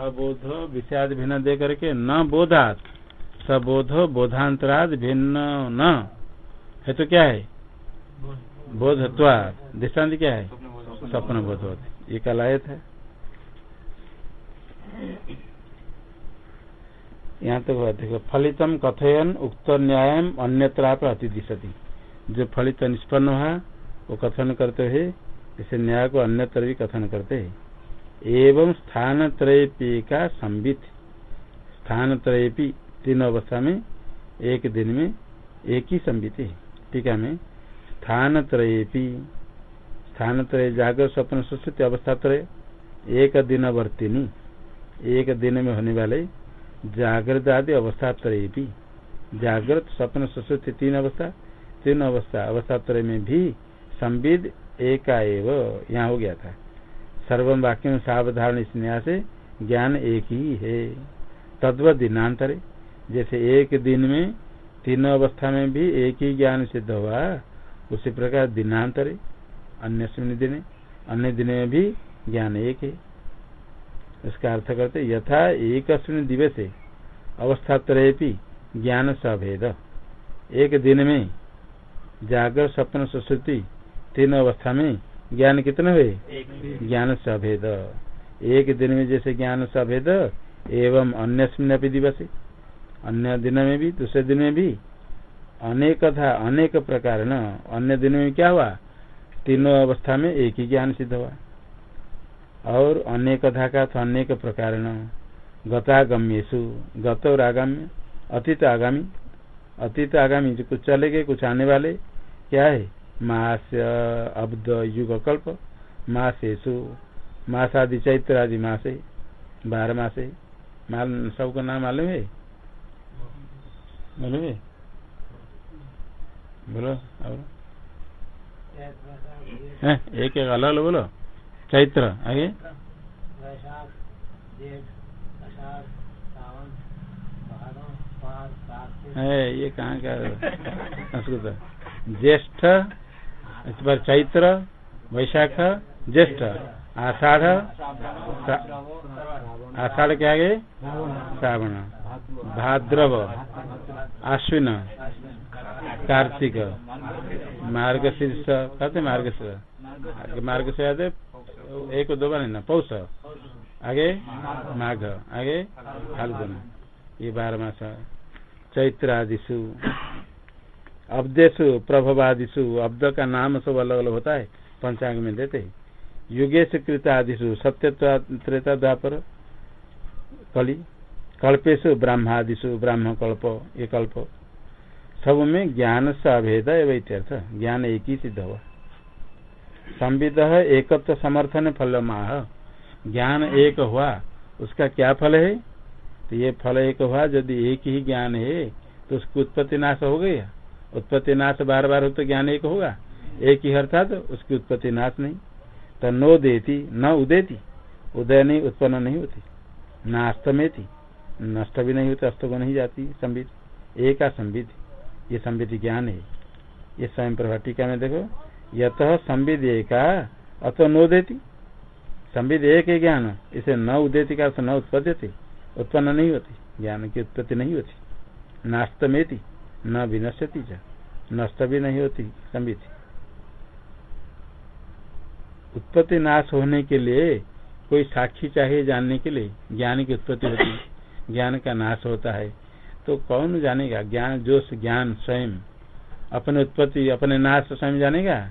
सबोध विषयाद भिन्न दे करके न बोधात, सबोध बोधांतराद भिन्न न। है तो क्या है? बोधत्वा दृष्टांत क्या है? स्वप्न बोध होते ये कलायत है। यहाँ तक तो देखो। फलितम कथयन उक्त न्याय अन्यत्र अतिदिशति। जो फलित निष्पन्न हुआ, वो कथन करते हुए, इसे न्याय को अन्यत्र भी कथन करते है। एवं स्थान त्रयपी का संबित स्थान त्रयपी तीन अवस्था में, एक दिन में, एक ही संबित है। टीका में स्थान त्रयपी स्थान त्रय जागर स्वप्न सुश्रुति अवस्था त्रय एक दिन वर्तिनी एक दिन में होने वाले जागृत आदि अवस्था त्रय भी जागृत स्वप्न सुश्रुति तीन अवस्था तीन अवस्था अवस्था त्रय में भी संविद एका यहाँ हो गया था। सर्वम वाक्य सावधारण स्नेहा से ज्ञान एक ही है। तद्व दिनांतरे, जैसे एक दिन में, तीनों अवस्था में भी एक ही ज्ञान सिद्ध हुआ, उसी प्रकार दिनांतरे, अन्य दिन अन्य दिन में भी ज्ञान एक है। इसका अर्थ करते यथा एक दिवस अवस्था त्रयपी ज्ञान सभेद। एक दिन में जागर सपन सुश्रुति, तीन अवस्था में ज्ञान कितने हुए? ज्ञान सभेद। एक दिन में जैसे ज्ञान सभेद एवं अन्य दिवस। अन्य दिन में भी दूसरे दिन में भी। अनेक था अनेक प्रकार न। अन्य दिन में क्या हुआ? तीनों अवस्था में एक ही ज्ञान सिद्ध हुआ। और अनेक था का तो अनेक प्रकार न। गतागम्यु गत और आगामी अतीत आगामी अतीत आगामी जो कुछ चले गए कुछ आने वाले क्या है? मास अब्द युग कल्प मासेसु मास आदि चैत्र आदि मासे बारह मासे। माल सबका नाम मालूम है? मालूम है? बोलो और? एक एक अलग अलग बोलो। चैत्र आगे? है ये कहाँ का संस्कृत ज्येष्ठ इस बार चैत्र, वैशाख, ज्येष्ठ, आषाढ़ आषाढ़ के आगे श्रावण, भाद्रव आश्विन कार्तिक मार्ग शीर्ष कहते मार्ग से मार्ग से आते एक, दो बार ना, पौष। आगे माघ, आगे फाल्गुन, ये बारह मास चैत्र आदिशु अब्देशु प्रभवादिशु अब्द का नाम सब अलग अलग होता है, पंचांग में देते युगेश कृत आदिशु सत्य त्रेता द्वापर कली कल्पेशु ब्रह्मादिशु ब्राह्म कल्प ये कल्प सब में ज्ञान से अभेद एवं ज्ञान एक ही सिद्ध हुआ। संविद एकत्व समर्थन फल माह ज्ञान एक हुआ, उसका क्या फल है? तो ये फल एक हुआ, यदि एक ही ज्ञान है तो उसकी उत्पत्ति नाश हो गई उत्पत्ति नाश बार बार हो तो ज्ञान एक होगा। एक ही अर्था तो उसकी उत्पत्ति नाश नहीं। तो नो देती, न उदेती। उदय नहीं, उत्पन्न नहीं होती। न अस्तमेती नष्ट भी नहीं होती अस्त को नहीं जाती। संबित। एक संबित ये संबित ज्ञान है। ये स्वयं प्रभा टीका में देखो। यत संविद एक, अतो नो देती। संविद एक है ज्ञान। इसे न उदेती का न उत्पत्ति उत्पन्न नहीं होती। ज्ञान की उत्पत्ति नहीं होती। नास्त में न विनश्यति नष्ट भी नहीं होती, संवित। उत्पत्ति नाश होने के लिए कोई साक्षी चाहिए जानने के लिए? ज्ञान की उत्पत्ति होती ज्ञान का नाश होता है। तो कौन जानेगा? ज्ञान जो ज्ञान, स्वयं। अपने उत्पत्ति, अपने नाश स्वयं जानेगा?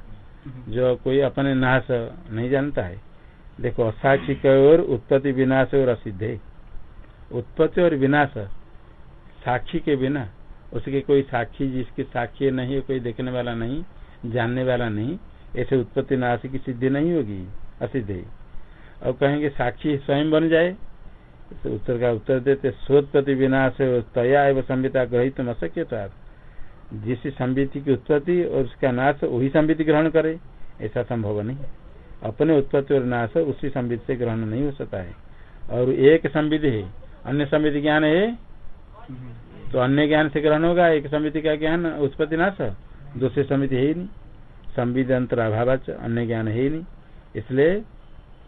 जो कोई अपने नाश नहीं जानता है। देखो, असाक्षी की ओर उत्पत्ति विनाश और असिद्ध उत्पत्ति और विनाश साक्षी के बिना उसके कोई साक्षी, जिसकी साक्षी नहीं है कोई देखने वाला नहीं, जानने वाला नहीं, ऐसे उत्पत्ति नाश की सिद्धि नहीं होगी, असिद्ध। है और कहेंगे साक्षी स्वयं बन जाए तो उत्तर का उत्तर देते स्वोत्पत्ति विनाश तया एवं संहिता ग्रहित तो आप जिस संबिति की उत्पत्ति और उसका नाश, वही संबिति ग्रहण करे। ऐसा संभव नहीं। अपने उत्पत्ति और नाश, उसी संबित से ग्रहण नहीं हो सकता है। और एक संविधि है, अन्य संविधि ज्ञान है? तो अन्य ज्ञान से ग्रहण होगा, एक समिति का ज्ञान, उत्पत्ति नाश दूसरी समिति है ही नहीं। संविधि अंतर अभाव अन्य ज्ञान है ही नहीं। इसलिए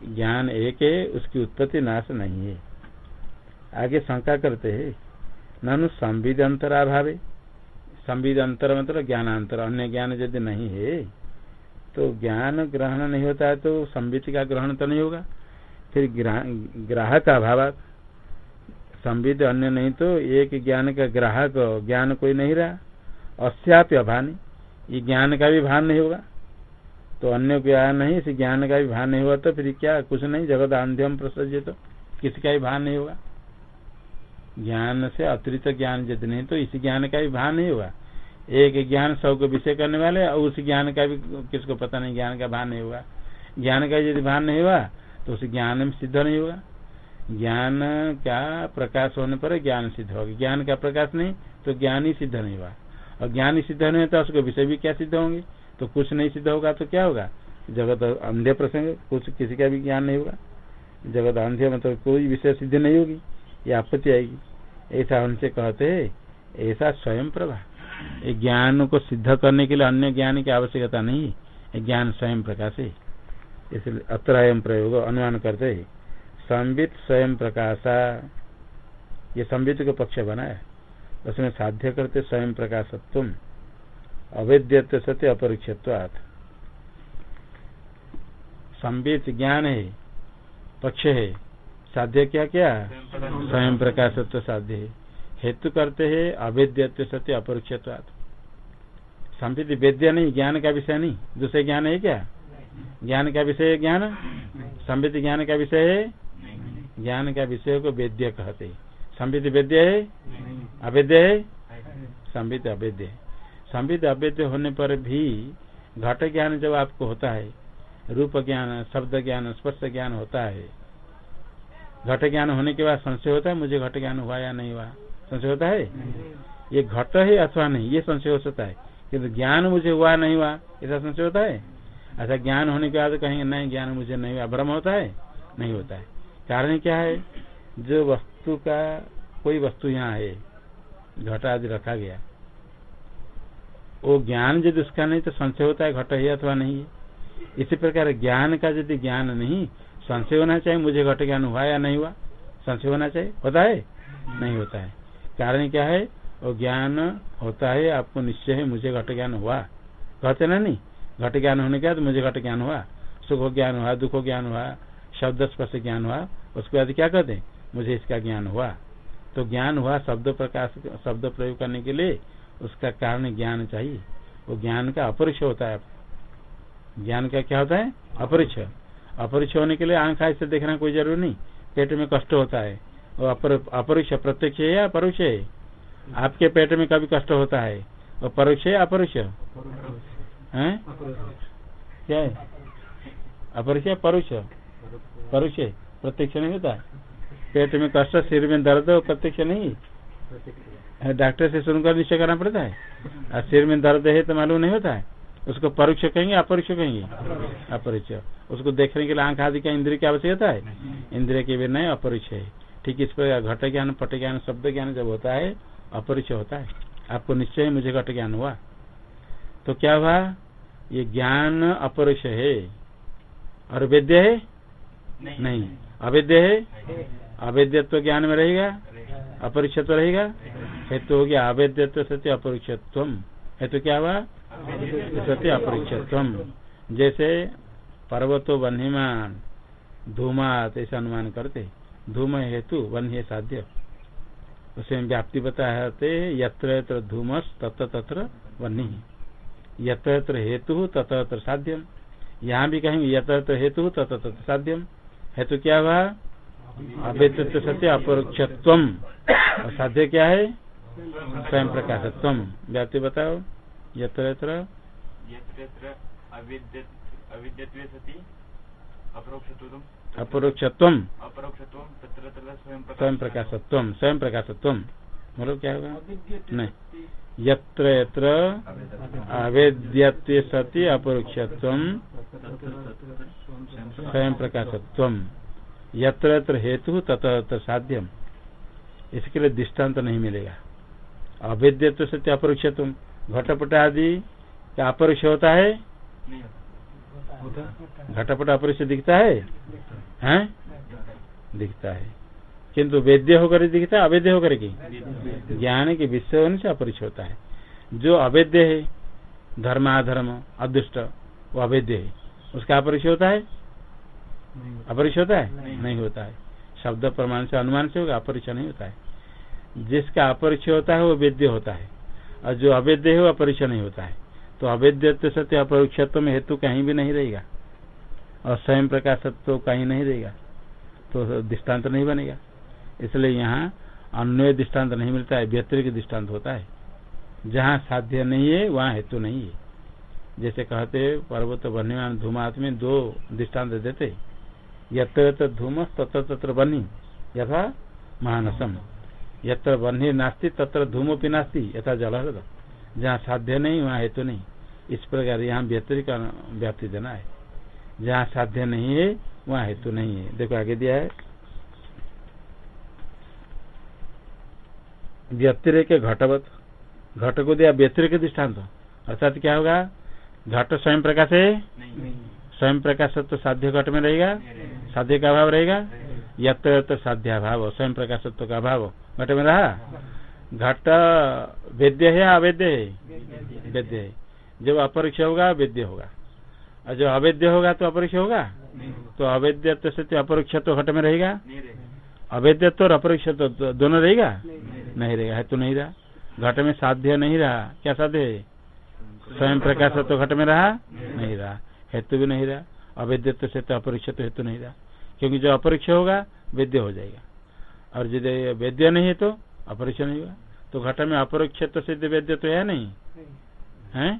ज्ञान एक है, उसकी उत्पत्ति नाश नहीं है। आगे शंका करते है, ननु संविध अंतराभावे संविध अंतर मतलब ज्ञानांतर, अन्य ज्ञान यदि नहीं है तो ज्ञान ग्रहण नहीं होता है तो संवित का ग्रहण तो नहीं होगा। फिर ग्राहक अभाव संविध अन्य नहीं तो एक ज्ञान का ग्राहक ज्ञान कोई नहीं रहा। अस्याप्य अभान। ये ज्ञान का भी भान नहीं होगा। तो अन्य ज्ञान नहीं, इस ज्ञान का भी भान नहीं हुआ तो फिर क्या? कुछ नहीं, जगत आंध्यम प्रसज तो। किसी का भी भान नहीं होगा। ज्ञान से अतिरिक्त ज्ञान यदि नहीं तो इस ज्ञान का भी भान नहीं होगा। एक ज्ञान सबको विषय करने वाले और उस ज्ञान का भी किसको पता नहीं, ज्ञान का भान नहीं होगा। ज्ञान का यदि भान नहीं हुआ तो उस ज्ञान में सिद्ध नहीं होगा। ज्ञान का प्रकाश होने पर ज्ञान सिद्ध होगा। ज्ञान का प्रकाश नहीं तो ज्ञान ही सिद्ध नहीं हुआ। और ज्ञान ही सिद्ध नहीं होता, उसको विषय भी क्या सिद्ध होंगे? तो कुछ नहीं सिद्ध होगा तो क्या होगा? जगत अंधे प्रसंग, कुछ किसी का भी ज्ञान नहीं होगा। जगत अंधे मतलब कोई विषय सिद्ध नहीं होगी, ये आपत्ति आएगी। ऐसा उनसे कहते है, ऐसा स्वयं प्रभा। ज्ञान को सिद्ध करने के लिए अन्य ज्ञान की आवश्यकता नहीं ज्ञान स्वयं प्रकाश है। इसलिए अत्र प्रयोग अनुमान करते है। संबित स्वयं प्रकाशा। ये संबित को पक्ष बनाया उसमें साध्य करते स्वयं प्रकाशत्व अवैध सत्य अपरीक्षत्वात् संबित ज्ञान है, पक्ष है, साध्य क्या क्या? स्वयं प्रकाशत्व साध्य है। हेतु करते हैं अवेद्य सत्य अपरीक्षत्वात् संबित वेद्य नहीं, ज्ञान का विषय नहीं। दूसरे ज्ञान है क्या? ज्ञान का विषय है ज्ञान संबित ज्ञान का विषय है, ज्ञान का विषय को वेद्य कहते हैं। संबित वेद्य है, अवेद्य है संबित अवेद्य है। संविद अवैध होने पर भी घट ज्ञान जब आपको होता है, रूप ज्ञान, शब्द ज्ञान, स्पर्श ज्ञान होता है, घट ज्ञान होने के बाद संशय होता है, मुझे घट ज्ञान हुआ या नहीं हुआ? संशय होता है? ये घट है अथवा नहीं, ये संशय हो सकता है। किन्तु ज्ञान मुझे हुआ, नहीं हुआ, ऐसा संशय होता है? ऐसा ज्ञान होने के बाद कहेंगे, नहीं, ज्ञान मुझे नहीं हुआ। भ्रम होता है? नहीं होता है। कारण क्या है? जो वस्तु का, कोई वस्तु यहाँ है घट आदि रखा गया। वो ज्ञान यदि उसका नहीं तो संशय होता है, घट है अथवा नहीं है। इसी प्रकार ज्ञान का यदि ज्ञान नहीं, संशय होना चाहिए, मुझे घट ज्ञान हुआ या नहीं हुआ? संशय होना चाहिए? होता है? नहीं होता है। कारण क्या है? वो ज्ञान होता है, आपको निश्चय है, मुझे घट ज्ञान हुआ। कहते ना नहीं? घट ज्ञान होने के बाद मुझे घट ज्ञान हुआ। सुख ज्ञान हुआ दुख ज्ञान हुआ शब्द स्पर्श ज्ञान हुआ। उसके बाद क्या कहते मुझे इसका ज्ञान हुआ। तो ज्ञान हुआ शब्द प्रकाश, शब्द प्रयोग करने के लिए उसका कारण ज्ञान चाहिए। वो ज्ञान का अपरिचय होता है। ज्ञान का क्या होता है? अपरिचय। अपरिचय होने के लिए आँख ऐसे देखना कोई ज़रूरी नहीं। पेट में कष्ट होता है। वो अपरिचय, प्रत्यक्ष है या परोक्ष है आपके पेट में कभी कष्ट होता है? वो परोक्ष है अपरोक्ष है? क्या है? अपरिचय, परोक्ष। परोक्ष, प्रत्यक्ष नहीं होता? पेट में कष्ट, सिर में दर्द, प्रत्यक्ष नहीं? डॉक्टर से सुनकर निश्चय करना पड़ता है। और सिर में दर्द है तो मालूम नहीं होता है। उसको परोक्ष कहेंगे, अपरोक्ष कहेंगे? अपरिचय उसको देखने के लिए आँख आदि का इंद्रिय की आवश्यकता है? इंद्रिय के बिना अपरिचय है। ठीक इस पर घट ज्ञान, पट ज्ञान, शब्द ज्ञान जब होता है अपरिचय होता है। आपको निश्चय मुझे घट ज्ञान हुआ। तो क्या हुआ? ये ज्ञान अपरुष है। और वेद्य है? नहीं। नहीं। अवैध है? अवैधत्व ज्ञान में रहेगा? अपरिचय रहेगा? हेतु हो गया अवैध सत्य अपरिक्षत्व हेतु क्या हुआ? सत्य अपरिक्षत्व जैसे पर्वतो वन्यमान धूमात ऐसा अनुमान करते। धूम हेतु वन्य साध्य। उसमें व्याप्ति बताते यत्र यत्र धूमस तत्र तत्र वन्य यत्र हेतु तत्र साध्यम। यहाँ भी कहेंगे यत्र हेतु तत्र साध्यम। हेतु क्या हुआ? अवैध सत्य अपरोक्षत्व साध्य क्या है? स्वयं प्रकाशत्व व्याप्ति बताओ। यत्र यत्र अपरोक्षत्व स्वयं प्रकाशत्व स्वयं प्रकाशत्व मतलब क्या होगा? नहीं। यत्र यत्र अवेद्य सती अपरोक्षत्व स्वयं प्रकाशत्व यत्र यत्र हेतु तत्र साध्यम इसके लिए दृष्टांत नहीं मिलेगा। अभेद्य तो सत्य अपरोक्ष घटपट आदि क्या अपरोक्ष होता है? घटपट अपरोक्ष दिखता है? हैं? दिखता है। किंतु वेद्य होकर दिखता है अवैध होकर की? ज्ञान के विषय होने से अपरिचय होता है। जो अवैध है धर्म अधर्म अदुष्ट वो अवैध है। उसका अपरिचय होता है? अपरिचय होता। है? नहीं। होता है। शब्द प्रमाण से अनुमान से होगा अपरिचय नहीं होता है। जिसका अपरिचय होता है वो वेद्य होता है। और जो अवैध है वो अपरिचय नहीं होता है। तो अवैध सत्य अपरिक्षत्व में हेतु कहीं भी नहीं रहेगा। और स्वयं प्रकाशत्व कहीं नहीं रहेगा। तो दृष्टांत नहीं बनेगा। इसलिए यहाँ अन्य दृष्टांत नहीं मिलता है, व्यतिरिक दृष्टांत होता है। जहाँ साध्य नहीं है, वहाँ हेतु नहीं है। जैसे कहते पर्वत बनने धूमात में दो दृष्टांत देते यत्र धूम, तत्र तत्र बनी यथा महानसम यत्र बन्ही नास्ती, तत्र धूम धूमोपी नास्ती, यथा जल जहाँ साध्य नहीं, वहाँ हेतु नहीं। इस प्रकार यहाँ व्यतिरिक व्याप्ति देना है। जहाँ साध्य नहीं है, वहाँ हेतु नहीं है। देखो आगे दिया है। व्यतिरिक घटवत। घट को दिया व्यतिरिक दृष्टांत। अर्थात क्या होगा? घट स्वयं प्रकाश? है स्वयं प्रकाश तो साध्य घट में रहेगा? साध्य का अभाव रहेगा? यत्र साध्य अभाव स्वयं प्रकाशत्व का अभाव। घट में रहा? घट वेद्य है अवैध है? वेद्य है। जब अपरीक्ष होगा वेद्य होगा। और जब अवैध होगा तो अपरीक्ष होगा? तो अवैध से अपरीक्ष तो घट में रहेगा। अवैध और अपरीक्ष तो दोनों रहेगा? नहीं रहेगा। है तो नहीं रहा। घट में साध्य नहीं रहा। क्या साध्य है? स्वयं प्रकाश तो घट में रहा? नहीं। रहा। हेतु भी नहीं रहा। अवैध से तो अपरीक्ष तो हेतु नहीं रहा। क्योंकि जो अपरीक्ष होगा वेद्य हो जाएगा। और यदि वेद्य नहीं है तो अपरीक्ष नहीं होगा। तो घट में अपरीक्ष तो सिद्ध वेद्य तो है नहीं? है?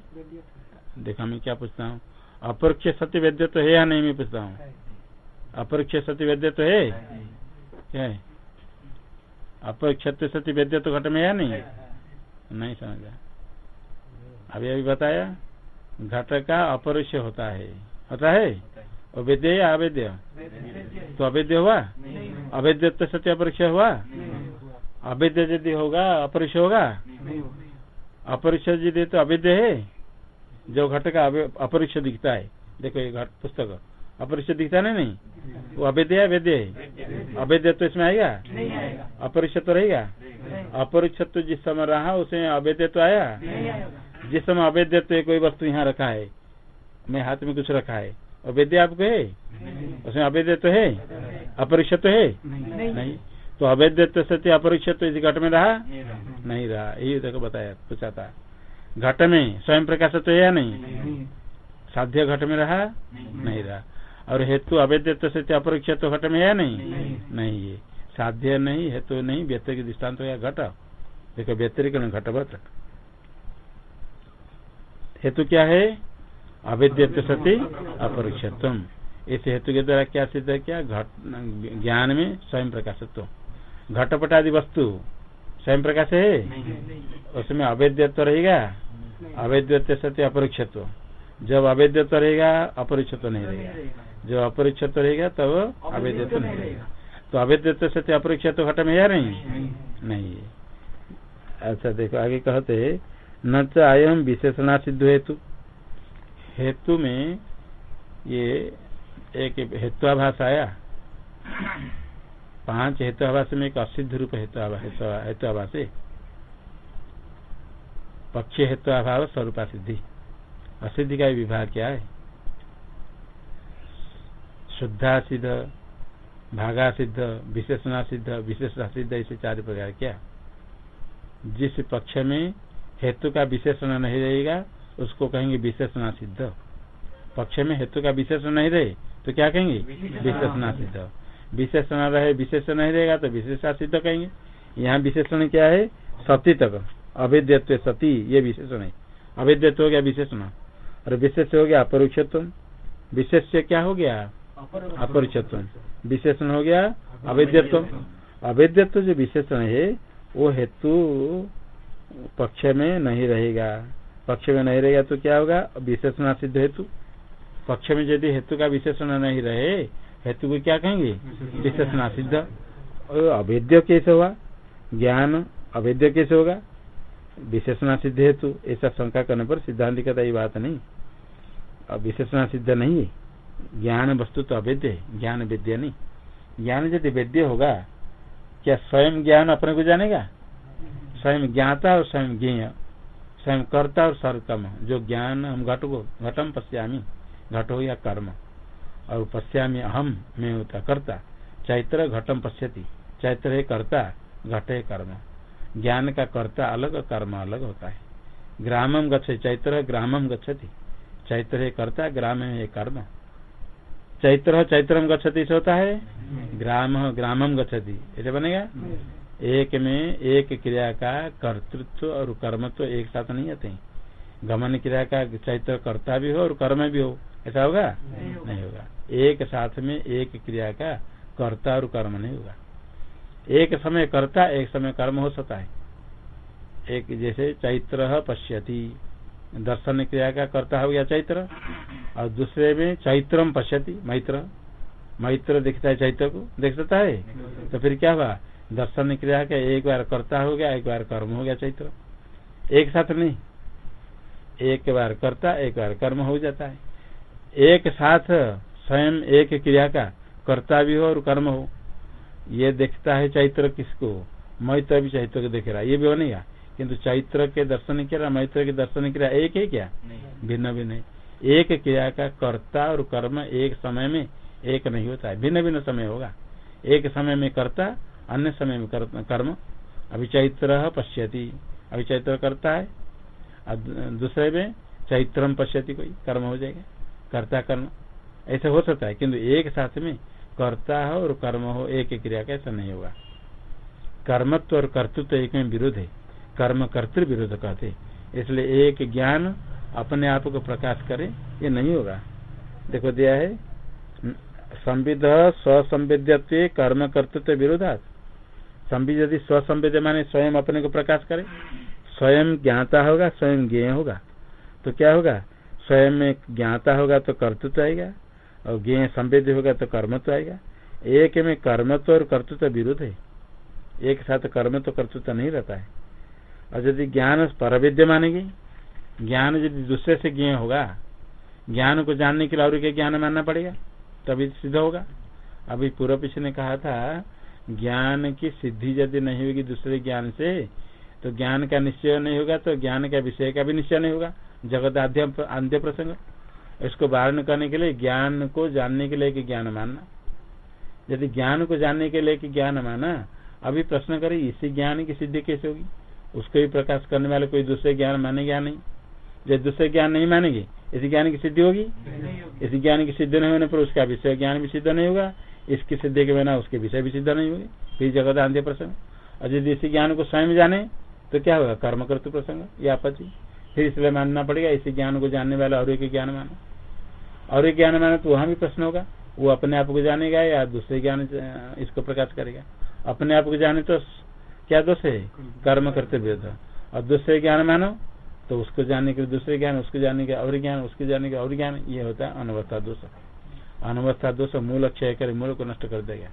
देखा मैं क्या पूछता हूँ? अपरीक्ष सत्य वेद्य तो है या नहीं मैं पूछता हूँ? अपरीक्ष सत्य वेद्य तो है। क्या है? अपरीक्ष सत्य वेद्य तो घट में है नहीं? नहीं समझा अभी अभी बताया, घट का अपरिचय होता है। होता है? अवैद्य या अवैध तो अवैध हुआ? अवैध तो सत्य अपरिचय हुआ? अवैध यदि होगा अपरिचय होगा? अपरिचय यदि तो अवैध है। जो घट का अपरिचय दिखता है। देखो ये घट, पुस्तक। अपरिचय दिखता नहीं नहीं? वो अवैध है अवैध है? अवैध तो इसमें आएगा? अपरिचय तो रहेगा? अपरिचय तो जिस समय रहा उसमें अवैध तो आया? जिस समय अवैध तो कोई वस्तु यहाँ रखा है मैं हाथ में कुछ रखा है अवैध आपको है? उसमें अवैध तो है? अपरिचय तो है? नहीं। तो अवैध सत्य अपरिचय तो इस घट में रहा? नहीं रहा। यही देखो बताया पूछा था घट में स्वयं प्रकाश तो है या नहीं? साध्य घट में रहा? नहीं रहा। और हेतु अवैध सत्य अपरिचय तो घट में है नहीं? नहीं। ये साध्य नहीं हेतु नहीं व्यतिरिक दृष्टांत हो घट। देखो व्यतिरिक घटवत। हेतु क्या है? अवैध सती अपरिक्षत्व इस हेतु के द्वारा क्या सिद्ध है? क्या? घट ज्ञान में स्वयं प्रकाशत्व। घटपट आदि वस्तु स्वयं प्रकाश है? उसमें अवैधत्व रहेगा? अवैधत्व सत्य अपरिक्षत्व। जब अवैधत्व रहेगा अपरिक्षत्व नहीं रहेगा। जब अपरिक्षत्व रहेगा तब अवैधत्व नहीं। रहेगा। तो अवैधत्व सत्य अपरिक्षत्व घट में या नहीं? नहीं अच्छा देखो आगे कहते न च आयम विशेषणा सिद्ध हेतु हेतु में ये एक हेत्वाभाष आया। पाँच हेतुआभास में एक असिद्ध रूप हेतुआभास है। पक्ष हेतुआभाव स्वरूपा सिद्धि असिद्धि का विभाग क्या है? शुद्धा सिद्ध भागा सिद्ध विशेषणा सिद्ध विशेषणा सिद्ध ऐसे चार प्रकार क्या? जिस पक्ष में हेतु का विशेषण नहीं रहेगा उसको कहेंगे विशेषणा सिद्ध पक्ष में हेतु का विशेषण नहीं रहे तो क्या कहेंगे? विशेषणा। सिद्ध विशेषण रहे विशेषण नहीं रहेगा तो विशेषा सिद्ध कहेंगे। यहाँ विशेषण क्या है? सती तक। अवैधत्व सती ये विशेषण है। अवैधत्व हो गया विशेषण। और विशेष हो गया अपरुक्षत्व। विशेष क्या हो गया? अपरुक्षत्व विशेषण हो गया। अवैधत्व अवैधत्व जो विशेषण है, वो हेतु पक्ष में नहीं रहेगा। पक्ष में नहीं रहेगा तो क्या होगा? विशेषण सिद्ध हेतु। पक्ष में यदि हेतु का विशेषण नहीं रहे, हेतु को क्या कहेंगे? विशेषण सिद्ध। अवैध कैसे हुआ? ज्ञान अवैध कैसे होगा? विशेषण सिद्ध हेतु। ऐसा शंका करने पर सिद्धांत कहता ये बात नहीं। अब विशेषण सिद्ध नहीं है। ज्ञान वस्तु तो अवैध है, ज्ञान वेद्य नहीं। ज्ञान यदि वेद्य होगा, क्या स्वयं ज्ञान अपने को जानेगा? स्वयं ज्ञाता और स्वयं ज्ञेय, स्वयं कर्ता और सर्वकर्म। जो ज्ञान हम घट को घटम पश्यामी, घट हो या कर्म। और पश्यामी अहम, में होता कर्ता। चैत्र घटम पश्यति। चैत्र है कर्ता, घट है कर्म। ज्ञान का कर्ता अलग, कर्म अलग होता है। ग्रामम गच्छे चैत्र ग्रामम गच्छति। चैत्र है कर्ता ग्राम है कर्म। चैत्र चैत्रम गच्छति से होता है ग्राम ग्रामम गच्छति ऐसे बनेगा एक में एक क्रिया का कर्तृत्व और कर्म तो एक साथ नहीं आते गमन क्रिया का चैत्र कर्ता भी हो और कर्म भी हो। ऐसा होगा। नहीं होगा। एक साथ में एक क्रिया का कर्ता और कर्म नहीं होगा। एक समय कर्ता एक समय कर्म हो सकता है। एक जैसे चैत्र पश्यति। दर्शन क्रिया का करता हो गया चैत्र। और दूसरे में चैत्रम पश्यति, मैत्र। मैत्र दिखता है चैत्र को, देख सकता है? तो फिर क्या हुआ? दर्शन क्रिया का एक बार करता हो गया, एक बार कर्म हो गया चैत्र। एक साथ नहीं। एक बार करता, एक बार कर्म हो जाता है। एक साथ स्वयं एक क्रिया का कर्ता भी हो और कर्म हो। ये देखता है चैत्र किसको? मैत्र भी चैत्र को देख रहा है। ये भी बनेगा किंतु चैत्र के दर्शन क्रिया मैत्र के दर्शन क्रिया एक है क्या? भिन्न भिन्न है एक क्रिया का कर्ता और कर्म एक समय में एक नहीं होता है। भिन्न भिन्न समय होगा। एक समय में कर्ता अन्य समय में कर्म अभी चैत्र पश्यति। अभी चैत्र करता है। दूसरे में चैत्रम पश्यति कोई कर्म हो जाएगा। कर्ता कर्म। ऐसा हो सकता है किंतु एक साथ में कर्ता हो और कर्म हो एक क्रिया का ऐसा नहीं होगा। कर्मत्व और कर्तृत्व एक में विरोध है। कर्म कर्तृ विरोध कहते इसलिए एक ज्ञान अपने आप को प्रकाश करे, ये नहीं होगा। देखो दिया है, संविध स्वसंवेद्य कर्म कर्तृत्व विरोधात संविध यदि स्वसंवेद्य माने स्वयं अपने को प्रकाश करे। स्वयं ज्ञाता होगा, स्वयं ज्ञेय होगा। तो क्या होगा? स्वयं में ज्ञाता होगा तो कर्तृत्व आएगा, और ज्ञेय संवेद्य होगा तो कर्मत्व आएगा। एक में कर्मत्व और कर्तृत्व विरुद्ध है। एक साथ कर्म तो कर्तृत्व नहीं रहता है। और यदि ज्ञान परविद्य मानेगी? ज्ञान यदि दूसरे से ज्ञ होगा, ज्ञान को जानने के लिए और क्या ज्ञान मानना पड़ेगा? तभी सिद्ध होगा। अभी पूर्व पीछे ने कहा था, ज्ञान की सिद्धि यदि नहीं होगी दूसरे ज्ञान से तो ज्ञान का निश्चय नहीं होगा तो ज्ञान का विषय का भी निश्चय नहीं होगा। जगत आद्य प्रसंग। इसको वारण करने के लिए ज्ञान को जानने के लिए कि ज्ञान मानना। यदि ज्ञान को जानने के लिए कि ज्ञान माना, अभी प्रश्न करें, इसी ज्ञान की सिद्धि कैसे होगी? उसको भी प्रकाश करने वाले कोई दूसरे ज्ञान मानेगा नहीं? जब दूसरे ज्ञान नहीं मानेंगे, इसी ज्ञान की सिद्धि होगी? इसी ज्ञान की सिद्धि नहीं होने पर उसका विषय ज्ञान भी सिद्ध नहीं होगा, इसकी सिद्धि के बिना उसके विषय भी सिद्ध नहीं होगी। फिर जगत आंध्य प्रसंग। और यदि इसी ज्ञान को स्वयं जाने तो क्या होगा? कर्म कर्तु प्रसंग या आपत्ति फिर इसलिए मानना पड़ेगा, इसी ज्ञान को जानने वाला और एक ज्ञान मानो। और एक ज्ञान माने तो वहाँ भी प्रश्न होगा, वो अपने आप को जानेगा या दूसरे ज्ञान इसको प्रकाश करेगा। अपने आप को जाने तो क्या दोष है? कर्म करते कर्तव्य और दूसरे ज्ञान मानो तो उसको जानने के दूसरे ज्ञान, उसको जानने के और ज्ञान, उसके जानने के और ज्ञान, ये होता है अनवस्था दोष। अनवस्था दोष मूल क्षय कर मूल को नष्ट कर देगा।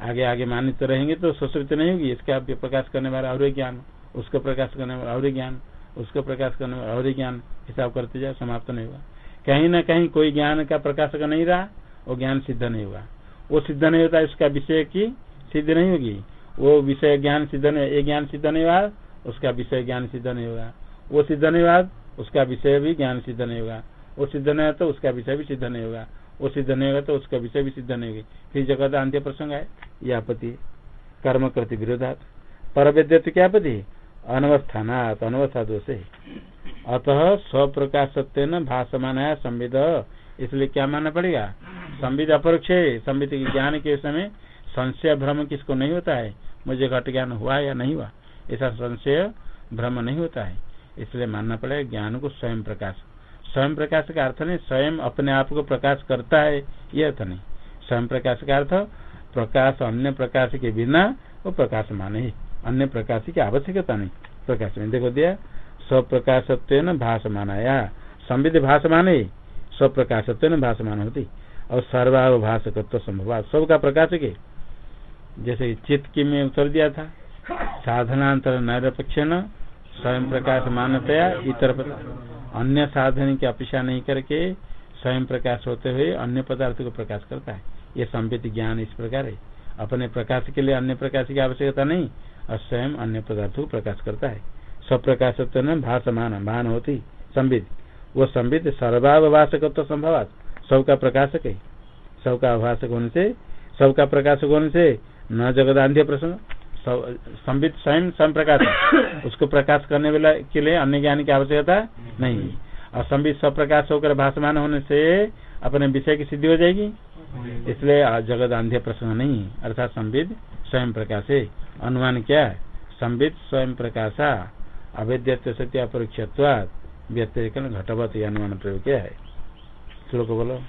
आगे आगे मानित रहेंगे तो सुश्रित नहीं होगी, इसका प्रकाश करने वाला और ज्ञान, उसको प्रकाश करने वाला और ज्ञान, उसको प्रकाश करने वाला और ज्ञान, हिसाब करते जाए समाप्त नहीं हुआ कहीं ना कहीं कोई ज्ञान का प्रकाशक नहीं रहा, वो ज्ञान सिद्ध नहीं हुआ वो सिद्ध नहीं होता उसका विषय की सिद्ध नहीं होगी। वो विषय ज्ञान सिद्ध नहीं ये ज्ञान सिद्ध नहीं हुआ, उसका विषय ज्ञान सिद्ध नहीं होगा वो सिद्ध नहीं हुआ, उसका विषय भी ज्ञान सिद्ध नहीं होगा वो सिद्ध नहीं तो उसका विषय भी सिद्ध नहीं होगा वो सिद्ध नहीं होगा तो उसका विषय भी सिद्ध नहीं होगी फिर जगत अंत्य प्रसंग है, यह आपत्ति कर्म करती विरोधात। पर क्या आपत्ति अनवस्थानात अनवस्था दोष है अतः स्वप्रकाशत्व न भाषमान है संविद। इसलिए क्या मानना पड़ेगा? संविद अपरोक्ष है। संविद ज्ञान के समय संशय भ्रम किसको नहीं होता है? मुझे घट ज्ञान हुआ या नहीं हुआ, ऐसा संशय भ्रम नहीं होता है। इसलिए मानना पड़ेगा, ज्ञान को स्वयं प्रकाश। स्वयं प्रकाश का अर्थ नहीं, स्वयं अपने आप को प्रकाश करता है, ये अर्थ नहीं। स्वयं प्रकाश का अर्थ, प्रकाश अन्य प्रकाश के बिना वो प्रकाश माने ही। अन्य प्रकाश की आवश्यकता नहीं। प्रकाश में देखो दिया स्वप्रकाशत्व भाषमानाया संविध भाषमान ही। स्वप्रकाशत्व भाषमान होती। और सर्वाभाषकत्व संभव। सबका प्रकाश है जैसे चित्त की में उत्तर दिया था। साधनांतर निरपेक्ष न स्वयं प्रकाश मानतया इतर अन्य साधन की अपेक्षा नहीं करके स्वयं प्रकाश होते हुए अन्य पदार्थ को प्रकाश करता है। ये संबित ज्ञान इस प्रकार है। अपने प्रकाश के लिए अन्य प्रकाश की आवश्यकता नहीं, और स्वयं अन्य पदार्थ को प्रकाश करता है। सब प्रकाश न भाषमान भान होती संविद वो संविद सर्वाभाषक तो संभव सबका प्रकाशक है। सबका आभाषक होने से, सबका प्रकाशक होने से न जगदान्ध्य प्रसंग संबित स्वयं स्वयं प्रकाश उसको प्रकाश करने वाला के लिए अन्य ज्ञान की आवश्यकता नहीं। और संबित सब प्रकाश होकर भाषमान होने से अपने विषय की सिद्धि हो जाएगी। इसलिए जगत आंध्य प्रश्न नहीं अर्थात संबित स्वयं प्रकाश। है अनुमान क्या? है संबित स्वयं प्रकाशा अवैध सत्य अपरीक्षत्वाद व्यतिरिक घटवत अनुमान प्रयोग क्या है? श्लोक बोलो।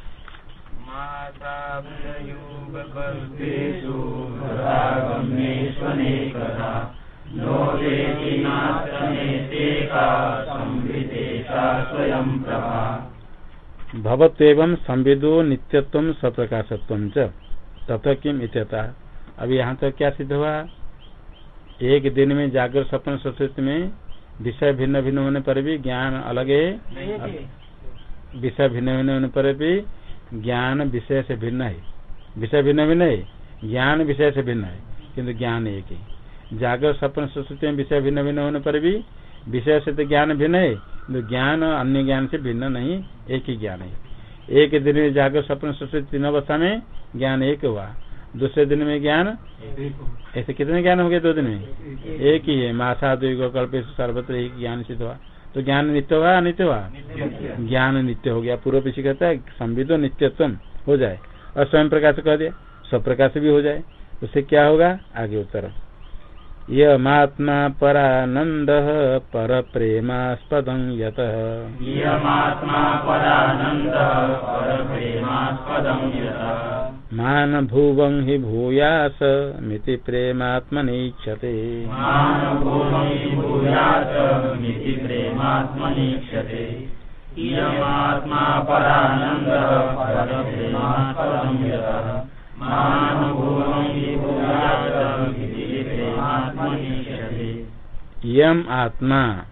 भवत्व संविदो नित्यत्व सप्रकाशत्व तथा किम इत्यता? अब यहाँ तक क्या सिद्ध हुआ? एक दिन में जागर सपन सुश्रुत में विषय भिन्न भिन्न होने पर भी ज्ञान अलग है। विषय भिन्न भिन्न होने पर भी ज्ञान विषय से भिन्न है। विषय भिन्न भिन्न है ज्ञान विषय से भिन्न है, किंतु ज्ञान एक ही। जागर सपन सुश्रुति में विषय भिन्न भिन्न होने पर भी विषय से तो ज्ञान भिन्न है किन्तु ज्ञान अन्य ज्ञान से भिन्न नहीं, एक ही ज्ञान है। एक दिन में जागर सपन सुश्रुति तीन अवस्था में ज्ञान एक हुआ। दूसरे दिन में ज्ञान ऐसे कितने ज्ञान हो गए दो दिन में? एक ही है। मासा द्विगो कल्प सर्वत्र एक ज्ञान सिद्ध हुआ। तो ज्ञान नित्य हुआ अनित्य हुआ ज्ञान नित्य हो गया पूर्व पीछे कहता है संविदो नित्यत्व हो जाए। और स्वयं प्रकाश कह दिया स्वप्रकाश प्रकाश भी हो जाए उससे क्या होगा? आगे उत्तर यमात्मा परानंद पर प्रेमास्पद यत। मान भुवं हि भूयास मिति प्रेमात्मनीक्षते। इयमात्मा परानन्दः परप्रेमास्पदं यतः। यम आत्मा।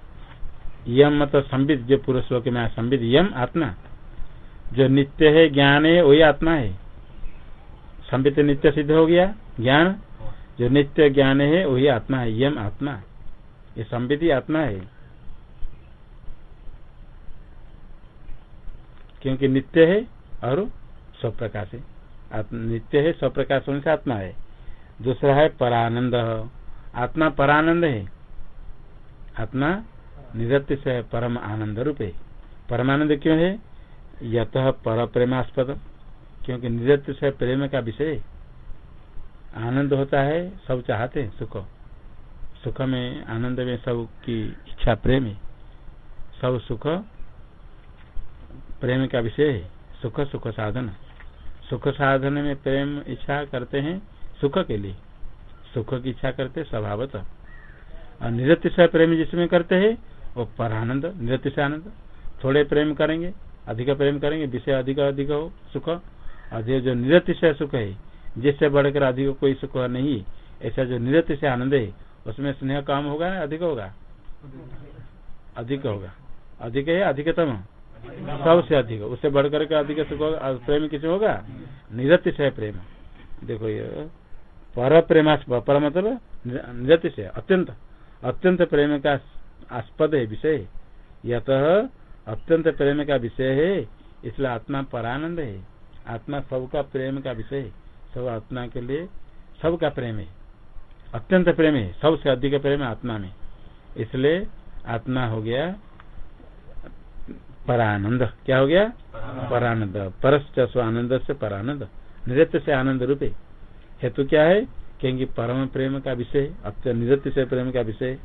यम मतलब संबित जो पुरुष श्लोक में संबित यम आत्मा। जो नित्य है, ज्ञान है, वही आत्मा है। संबित नित्य सिद्ध हो गया, ज्ञान। जो नित्य ज्ञान है, वही आत्मा है, यम आत्मा। ये संबित ही आत्मा है। क्योंकि नित्य है, और स्वप्रकाश है। नित्य है, स्वप्रकाश होने से आत्मा है। दूसरा है परानंद। आत्मा परानंद है। आत्मा निरत्य से परम आनंद रूप। है परमानंद क्यों है? यत पर प्रेमास्पद क्योंकि निरत्य से प्रेम का विषय। आनंद होता है, सब चाहते हैं सुख। सुख में, आनंद में सब की इच्छा प्रेम है। सब सुख, प्रेम का विषय है। सुख सुख साधन। सुख साधन में प्रेम इच्छा करते हैं सुख के लिए। सुख की इच्छा करते स्वभावत। और निरत्य से प्रेम जिसमें करते हैं, वो पर आनंद निरत्य आनंद थोड़े प्रेम करेंगे, अधिक प्रेम करेंगे, विषय अधिक अधिक हो, सुख। और जो निरत्य से सुख है, जिससे बढ़कर अधिक कोई सुख नहीं, ऐसा जो निरत्य से आनंद है, उसमें स्नेह काम होगा ना अधिक होगा? अधिक होगा। अधिक है अधिकतम? सबसे अधिक। उससे बढ़कर के अधिक सुख प्रेम किसी होगा? निरत्य से प्रेम। देखो ये, पर प्रेमा पर मतलब निरत्य से अत्यंत। अत्यंत प्रेम का आस्पद है विषय। यत अत्यंत प्रेम का विषय है इसलिए आत्मा परानंद है। आत्मा सबका प्रेम का विषय सब आत्मा के लिए सबका प्रेम है। अत्यंत प्रेम है। सबसे अधिक प्रेम आत्मा में। इसलिए आत्मा हो गया परानंद। क्या हो गया? परानंद। परस्त आनंद से परानंद। नृत्य से आनंद रूपे। हेतु क्या है? क्योंकि परम प्रेम का विषय नृत्य से प्रेम का विषय।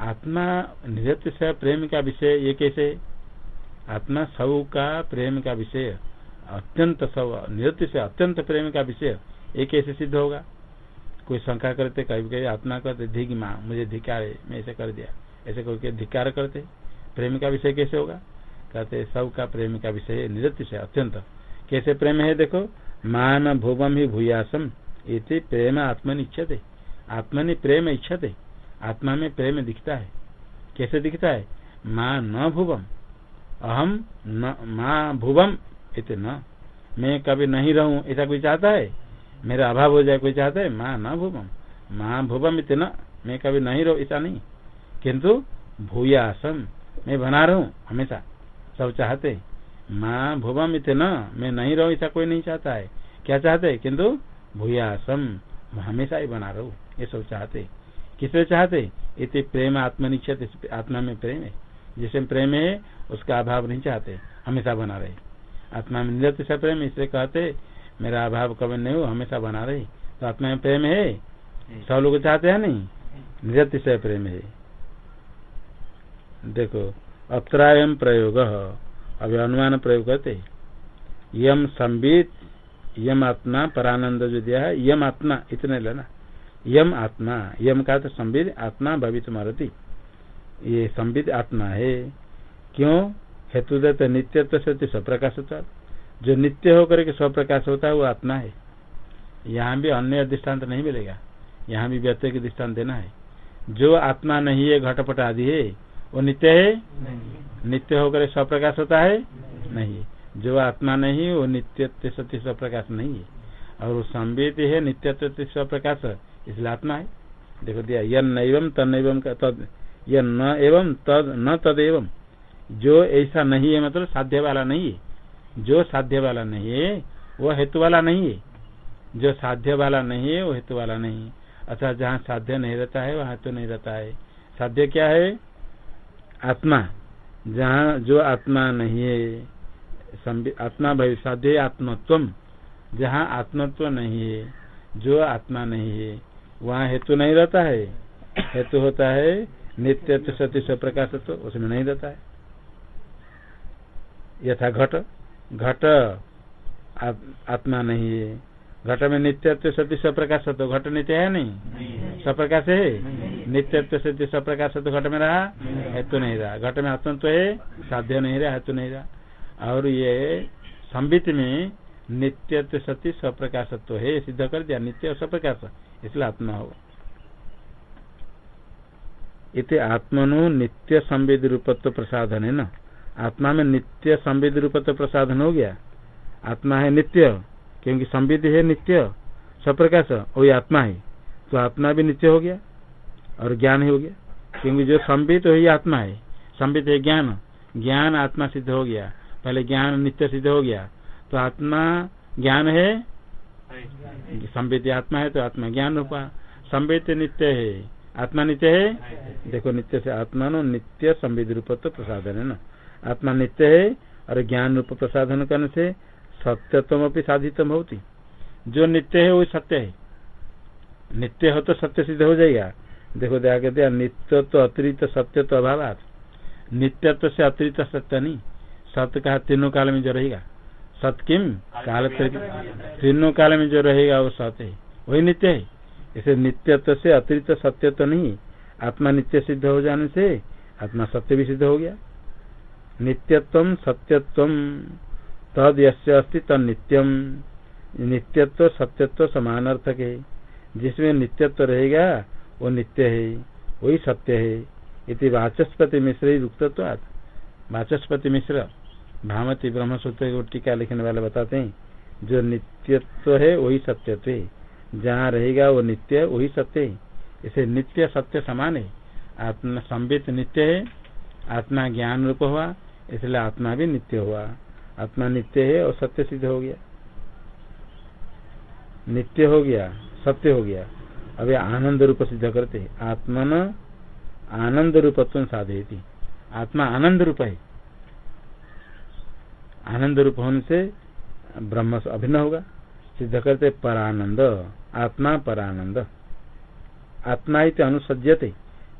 आत्मा से प्रेम का विषय, ये कैसे? आत्मा सब का प्रेम का विषय, अत्यंत सब नृत्य से अत्यंत प्रेम का विषय, ये कैसे सिद्ध होगा? कोई शंका करते, कभी कभी आत्मा करते धिक माँ, मुझे धिकार है, मैं ऐसे कर दिया। ऐसे करके धिकार करते। प्रेम का विषय कैसे होगा? कहते सब का प्रेम का विषय निरत्य से अत्यंत। कैसे प्रेम है, देखो? मान भूवम ही भूयासम इति प्रेम आत्मन इच्छते। आत्मनि प्रेम इच्छते। आत्मा में प्रेम दिखता है। कैसे दिखता है? माँ न भुवम। अहम न, माँ भुवम इत न। मैं कभी नहीं रहूँ, ऐसा कोई चाहता है? मेरा अभाव हो जाए, कोई चाहता है? माँ न भूवम। माँ भूवम इतना मैं कभी नहीं रहो, ऐसा नहीं। किंतु भूयासम। मैं बना रहा, हमेशा। सब चाहते। माँ भुवम इतना मैं नहीं रहूँ, ऐसा कोई नहीं चाहता है। क्या चाहते है? किन्तु भूयासम हमेशा ही बना रहू। ये सब चाहते। किसे चाहते? इतने प्रेम आत्मनिश्चित आत्मा में प्रेम है। जिसे प्रेम है उसका अभाव नहीं चाहते। हमेशा बना रहे। आत्मा में निरत से प्रेम इसलिए कहते मेरा अभाव कभी नहीं हो हमेशा बना रहे। तो आत्मा में प्रेम है? सब लोग चाहते हैं नहीं? निरत से प्रेम है। देखो अत्रायम प्रयोग। अभी अनुमान प्रयोग करते। यम संबित यम आत्मा परानंद जो दिया है यम आत्मा इतने लेना। यम आत्मा यम का तो संबित आत्मा भवित मरती ये संबित आत्मा है। क्यों? हेतु देते नित्यत्व से स्वप्रकाश होता जो नित्य होकर के स्वप्रकाश होता है वो आत्मा है। यहाँ भी अन्य दृष्टांत नहीं मिलेगा। यहाँ भी व्यक्ति की दृष्टांत देना है। जो आत्मा नहीं है घटपट आदि है वो नित्य है? नहीं। नित्य होकर स्वप्रकाश होता है? नहीं। जो आत्मा नहीं, वो नित्य सत्य स्व प्रकाश नहीं है। और वो संवेद है नित्य स्वप्रकाश इसलिए आत्मा है। देखो दिया, यन नैवम तन तद यह न एवं तद, न तद एवं जो ऐसा नहीं है मतलब साध्य वाला नहीं है। जो साध्य वाला नहीं है, वो हेतु वाला नहीं है। जो साध्य वाला नहीं है, वो हेतु वाला नहीं है। अच्छा जहाँ साध्य नहीं रहता है, वहाँ हेतु नहीं रहता है। साध्य क्या है? आत्मा। जहाँ जो आत्मा नहीं है आत्मा भाई साध्य आत्मत्व जहाँ आत्मत्व नहीं है जो आत्मा नहीं है वहाँ हेतु नहीं रहता है। हेतु होता है नित्य सत्य से प्रकाश तो उसमें नहीं रहता है। यथा घट। घट आत्मा नहीं है। घट में नित्यत्व सत्य सप्रकाश तो घट नित्य है नहीं? सप्रकाश है? नित्यत्व सत्य सप्रकाश तो घट में रहा? हेतु नहीं रहा। घट में आत्म तो है साध्य नहीं रहा हेतु नहीं रहा। और ये संबित में नित्यत्व सत्य सप्रकाशत्व है सिद्ध कर दिया, नित्य और सप्रकाश इसलिए आत्मा हो। इति आत्मनो नित्य संवेद रूपत्व प्रसाधन है ना? आत्मा में नित्य संवेद रूपत्व प्रसाधन हो गया। आत्मा है नित्य, क्योंकि संविद है नित्य सप्रकाश वही आत्मा है। तो आत्मा भी नित्य हो गया और ज्ञान ही हो गया। क्योंकि जो संबित वही आत्मा है। संबित है ज्ञान। ज्ञान आत्मा सिद्ध हो गया। पहले ज्ञान नित्य सिद्ध हो गया। तो आत्मा ज्ञान है? संबित आत्मा है तो आत्मा ज्ञान रूपा। संबित नित्य है। आत्मा नित्य है? देखो, नित्य से आत्मा नो नित्य संविध रूप तो प्रसाधन है ना। आत्मा नित्य है और ज्ञान रूप प्रसाधन करने से सत्यत्म अपनी साधितम होती। जो नित्य है, वो सत्य है। नित्य हो तो सत्य सिद्ध हो जाएगा। देखो, दया कहते नित्य तो अतिरिक्त सत्य तो अभाव नित्यत्व से अतिरिक्त सत्य नहीं। सत्य कहा, तीनों काल में जो रहेगा। सत्य किम? काल तीनों काल में जो रहेगा, वो सत्य है। वही नित्य है। इसे नित्यत्व से अतिरिक्त सत्य तो नहीं। आत्मा नित्य सिद्ध हो जाने से आत्मा सत्य भी सिद्ध हो गया। नित्यत्व सत्यत्व तद यस्य तद नित्यम। नित्यत्व, सत्यत्व समान अर्थक है। जिसमें नित्यत्व रहेगा, वो नित्य है। वही सत्य है। इति वाचस्पति मिश्र ही रुक्तत्व वाचस्पति मिश्र। भामती ब्रह्म सूत्र को टीका लिखने वाले बताते हैं, जो नित्यत्व है, वही सत्यत्व जहाँ रहेगा वो नित्य, वही सत्य है। इसे नित्य सत्य समान। है आत्मा संबित नित्य है। आत्मा ज्ञान रूप हुआ, इसलिए आत्मा भी नित्य हुआ। आत्मा नित्य है और सत्य सिद्ध हो गया। नित्य हो गया, सत्य हो गया। अभी आनंद रूप सिद्ध करते आत्मन आनंद रूपत्व साधे आत्मा आनंद रूप है। आनंद रूप होने से ब्रह्म अभिन्न होगा। सिद्ध करते परानंद, आत्मा परानंद। आत्मा इत अनुसजते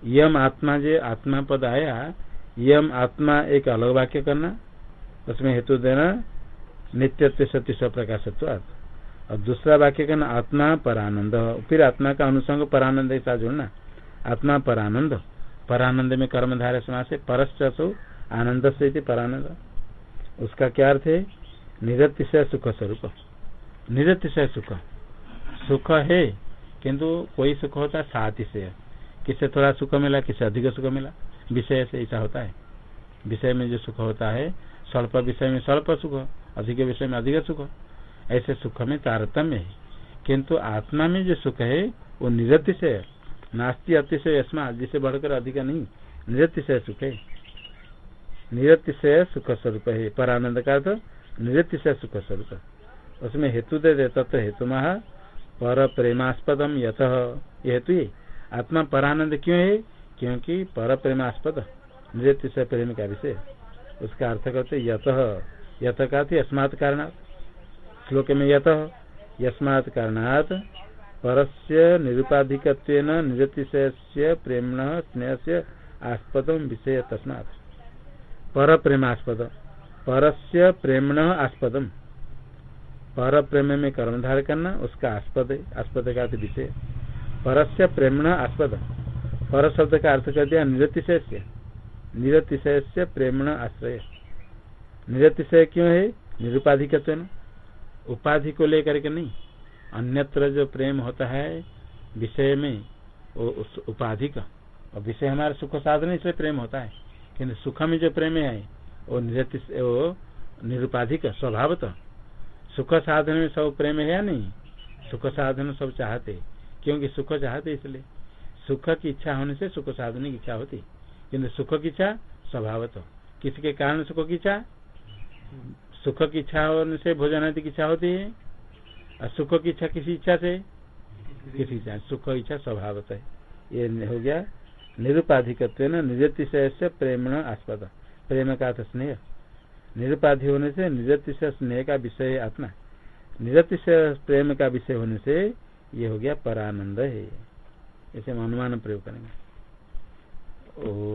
यम आत्मा जो आत्मा पद आया, यम आत्मा एक अलग वाक्य करना, उसमें हेतु देना नित्यत्व सत्य स्वप्रकाशत्व और दूसरा वाक्य करना आत्मा परानंद। फिर आत्मा का अनुसंग परानंद ऐसा जुड़ना। आत्मा परानंद। परानंद में कर्मधारय समाज से परश्चो आनंद से परानंद। उसका क्या अर्थ है? निरतिशय सुख स्वरूप। निरतिशय सुख। सुख है, किंतु कोई सुख होता है साथ से। किससे थोड़ा सुख मिला, किससे अधिक सुख मिला? विषय से ऐसा होता है। विषय में जो सुख होता है, स्वल्प विषय में स्वल्प सुख, अधिक विषय में अधिक सुख। ऐसे सुख में तारतम्य है। किंतु आत्मा में जो सुख है, वो निरतिशय नास्ती अतिशय अस्मा जिसे बढ़कर अधिक नहीं। निरतिशय सुख है। निरतिशय सुख स्वरूप है पर आनंद का तो निरतिशय सुख स्वरूप। उसमें हेतु दे दे, तत्व हेतु महा, पर प्रेमास्पदम यथ हेतु ही। आत्मा परानंद क्यों है? क्योंकि पर प्रेमास्पद निरतिशय प्रेम का विषय। उसका अर्थ करते यथ यथ का थे अस्मात् कारणात्। श्लोक में यथ यस्मात् कारणात् परस्य निरुपाधिक निरतिशय प्रेमण स्नेह से आस्पद विषय तस्मात् पर प्रेमास्पद परस्य प्रेमण आस्पदम। पर प्रेम में कर्मधार करना, उसका आस्पद आस्पद का विषय। परस्य प्रेमण आस्पद। पर शब्द का अर्थ कर दिया, निरतिशय से। निरतिशय से प्रेमण आश्रय। निरतिशय क्यों है? निरुपाधि निरुपाधिक उपाधि को लेकर के नहीं। अन्यत्र जो प्रेम होता है, विषय में, वो उस उपाधि का। और विषय हमारा सुख साधन से प्रेम होता है। किन्तु सुख में जो प्रेम है, वो वो निरुपाधिक स्वभावत सुख साधन में सब प्रेम है या नहीं? सुख साधन सब चाहते। क्योंकि सुख चाहते इसलिए। सुख की इच्छा होने से सुख साधन की इच्छा होती। किन्तु सुख की इच्छा स्वभावत किसके कारण सुख की इच्छा? सुख की इच्छा होने से भोजन आदि की इच्छा होती है। और सुख की इच्छा किसी इच्छा से? किसी इच्छा सुख इच्छा स्वभावत है। ये हो गया निरुपाधिक निरतिशय से प्रेम आस्पद। प्रेम का अर्थ स्नेह। निरुपाधि होने से निरतिशय स्नेह का विषय आत्मा। निरतिशय प्रेम का विषय होने से ये हो गया परानंद है। इसे हम अनुमान प्रयोग करेंगे। ओ